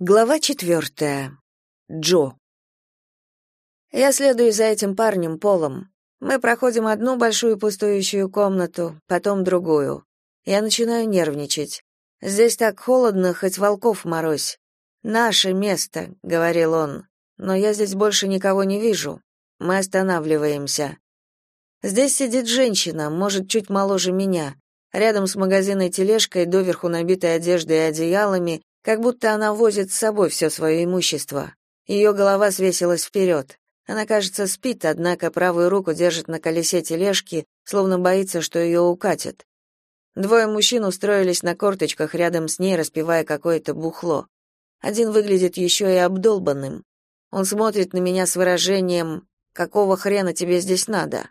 Глава четвертая. Джо. Я следую за этим парнем Полом. Мы проходим одну большую пустующую комнату, потом другую. Я начинаю нервничать. Здесь так холодно, хоть волков морозь. Наше место, говорил он. Но я здесь больше никого не вижу. Мы останавливаемся. Здесь сидит женщина, может, чуть моложе меня, рядом с магазинной тележкой, доверху набитой одеждой и одеялами, как будто она возит с собой все свое имущество. Ее голова свесилась вперед. Она, кажется, спит, однако правую руку держит на колесе тележки, словно боится, что ее укатят. Двое мужчин устроились на корточках рядом с ней, распивая какое-то бухло. Один выглядит еще и обдолбанным. Он смотрит на меня с выражением «Какого хрена тебе здесь надо?».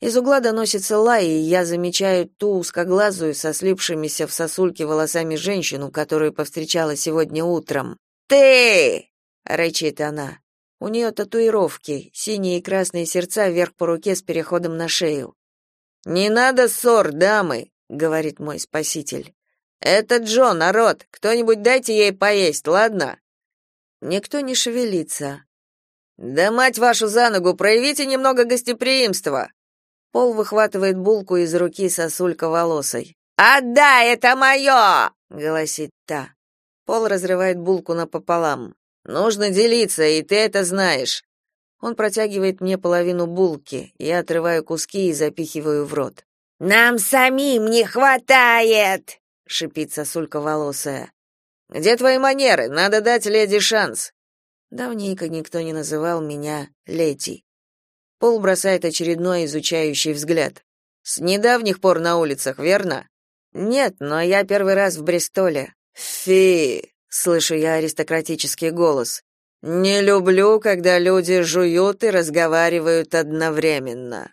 Из угла доносится лай, и я замечаю ту узкоглазую со слипшимися в сосульке волосами женщину, которую повстречала сегодня утром. «Ты!» — рычит она. У нее татуировки, синие и красные сердца вверх по руке с переходом на шею. «Не надо ссор, дамы!» — говорит мой спаситель. «Это Джо, народ! Кто-нибудь дайте ей поесть, ладно?» Никто не шевелится. «Да мать вашу за ногу, проявите немного гостеприимства!» Пол выхватывает булку из руки сосулька волосой. «Отдай, это мое!» — голосит та. Пол разрывает булку напополам. «Нужно делиться, и ты это знаешь». Он протягивает мне половину булки, я отрываю куски и запихиваю в рот. «Нам самим не хватает!» — шипит сосулька волосая. «Где твои манеры? Надо дать леди шанс». Давненько никто не называл меня леди. Пол бросает очередной изучающий взгляд. С недавних пор на улицах, верно? Нет, но я первый раз в Бристоле. Фи, слышу я аристократический голос. Не люблю, когда люди жуют и разговаривают одновременно.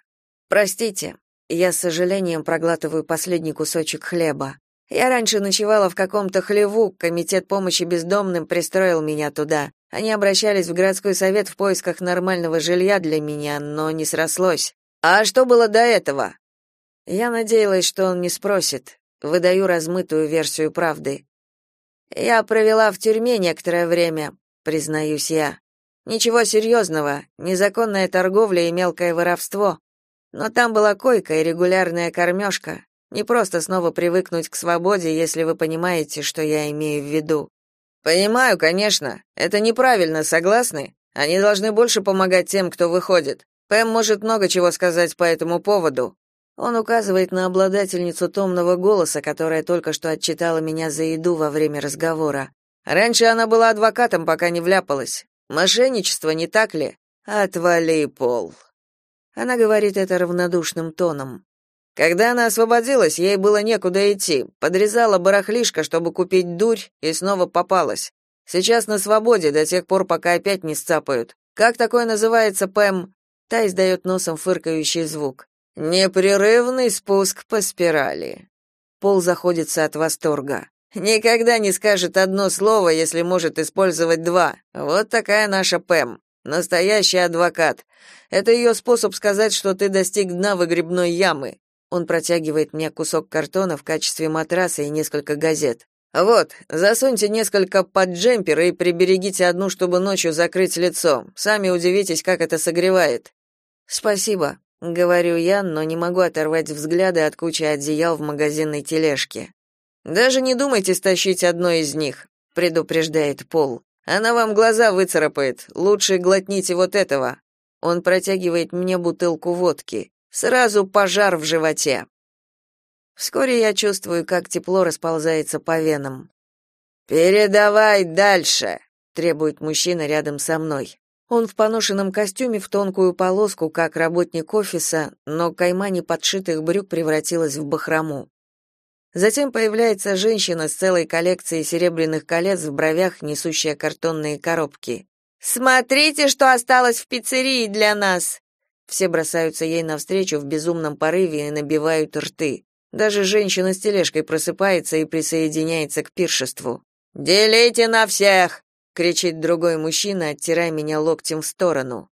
Простите, я с сожалением проглатываю последний кусочек хлеба. Я раньше ночевала в каком-то хлеву, комитет помощи бездомным пристроил меня туда. Они обращались в городской совет в поисках нормального жилья для меня, но не срослось. А что было до этого? Я надеялась, что он не спросит. Выдаю размытую версию правды. Я провела в тюрьме некоторое время, признаюсь я. Ничего серьезного, незаконная торговля и мелкое воровство. Но там была койка и регулярная кормежка. Не просто снова привыкнуть к свободе, если вы понимаете, что я имею в виду. Понимаю, конечно. Это неправильно, согласны? Они должны больше помогать тем, кто выходит. Пэм может много чего сказать по этому поводу. Он указывает на обладательницу томного голоса, которая только что отчитала меня за еду во время разговора. Раньше она была адвокатом, пока не вляпалась. Мошенничество, не так ли? Отвали, Пол. Она говорит это равнодушным тоном. Когда она освободилась, ей было некуда идти. Подрезала барахлишко, чтобы купить дурь, и снова попалась. Сейчас на свободе до тех пор, пока опять не сцапают. Как такое называется, Пэм? Та издает носом фыркающий звук. Непрерывный спуск по спирали. Пол заходится от восторга. Никогда не скажет одно слово, если может использовать два. Вот такая наша Пэм. Настоящий адвокат. Это ее способ сказать, что ты достиг дна выгребной ямы. Он протягивает мне кусок картона в качестве матраса и несколько газет. Вот, засуньте несколько под джемпер и приберегите одну, чтобы ночью закрыть лицо. Сами удивитесь, как это согревает. Спасибо, говорю я, но не могу оторвать взгляды от кучи одеял в магазинной тележке. Даже не думайте стащить одно из них, предупреждает Пол. Она вам глаза выцарапает. Лучше глотните вот этого. Он протягивает мне бутылку водки. Сразу пожар в животе. Вскоре я чувствую, как тепло расползается по венам. «Передавай дальше», — требует мужчина рядом со мной. Он в поношенном костюме в тонкую полоску, как работник офиса, но кайма неподшитых брюк превратилась в бахрому. Затем появляется женщина с целой коллекцией серебряных колец в бровях, несущая картонные коробки. «Смотрите, что осталось в пиццерии для нас!» Все бросаются ей навстречу в безумном порыве и набивают рты. Даже женщина с тележкой просыпается и присоединяется к пиршеству. «Делите на всех!» — кричит другой мужчина, оттирая меня локтем в сторону.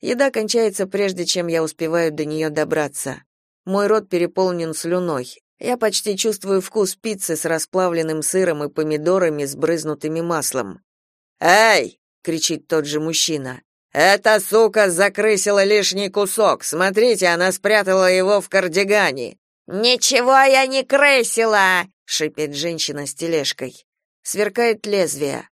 Еда кончается прежде, чем я успеваю до нее добраться. Мой рот переполнен слюной. Я почти чувствую вкус пиццы с расплавленным сыром и помидорами, сбрызнутыми маслом. «Эй!» — кричит тот же мужчина. «Эта сука закрысила лишний кусок. Смотрите, она спрятала его в кардигане». «Ничего я не крысила!» — шипит женщина с тележкой. Сверкает лезвие.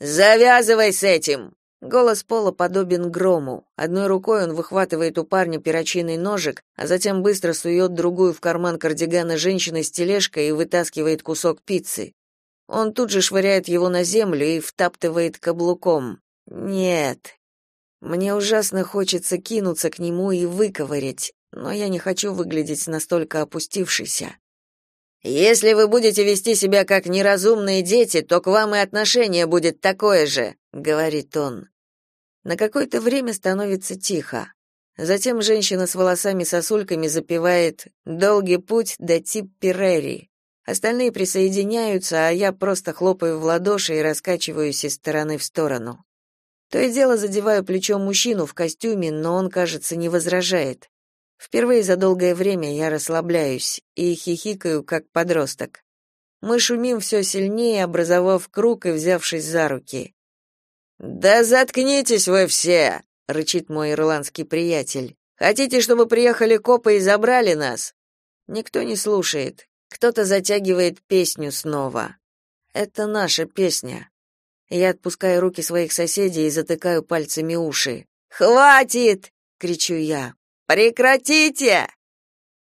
«Завязывай с этим!» Голос Пола подобен грому. Одной рукой он выхватывает у парня перочинный ножик, а затем быстро сует другую в карман кардигана женщины с тележкой и вытаскивает кусок пиццы. Он тут же швыряет его на землю и втаптывает каблуком. Нет. Мне ужасно хочется кинуться к нему и выковырять, но я не хочу выглядеть настолько опустившейся. Если вы будете вести себя как неразумные дети, то к вам и отношение будет такое же, говорит он. На какое-то время становится тихо. Затем женщина с волосами-сосульками запевает «Долгий путь до Тип-Перери». Остальные присоединяются, а я просто хлопаю в ладоши и раскачиваюсь из стороны в сторону. То и дело задеваю плечом мужчину в костюме, но он, кажется, не возражает. Впервые за долгое время я расслабляюсь и хихикаю, как подросток. Мы шумим все сильнее, образовав круг и взявшись за руки. Да заткнитесь вы все, рычит мой ирландский приятель. Хотите, чтобы приехали копы и забрали нас? Никто не слушает. Кто-то затягивает песню снова. Это наша песня. Я отпускаю руки своих соседей и затыкаю пальцами уши. Хватит, кричу я. Прекратите!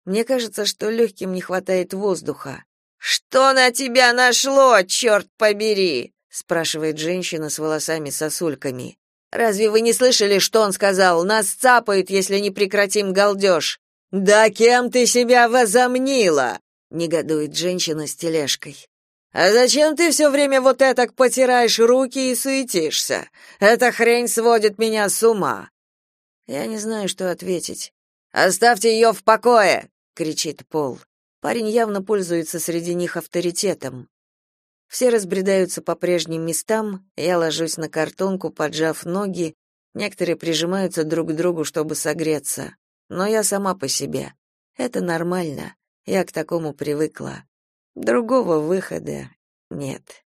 Мне кажется, что легким не хватает воздуха. Что на тебя нашло, черт побери? спрашивает женщина с волосами-сосульками. Разве вы не слышали, что он сказал? Нас цапают, если не прекратим галдеж!» «Да кем ты себя возомнила?» — негодует женщина с тележкой. «А зачем ты все время вот так потираешь руки и суетишься? Эта хрень сводит меня с ума!» Я не знаю, что ответить. «Оставьте ее в покое!» — кричит Пол. Парень явно пользуется среди них авторитетом. Все разбредаются по прежним местам, я ложусь на картонку, поджав ноги, некоторые прижимаются друг к другу, чтобы согреться. Но я сама по себе. Это нормально. Я к такому привыкла. Другого выхода нет.